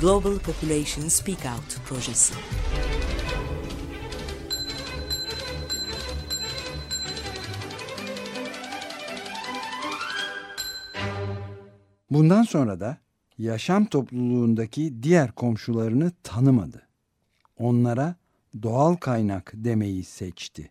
Global Population Speak Out projesi. Bundan sonra da yaşam topluluğundaki diğer komşularını tanımadı. Onlara doğal kaynak demeyi seçti.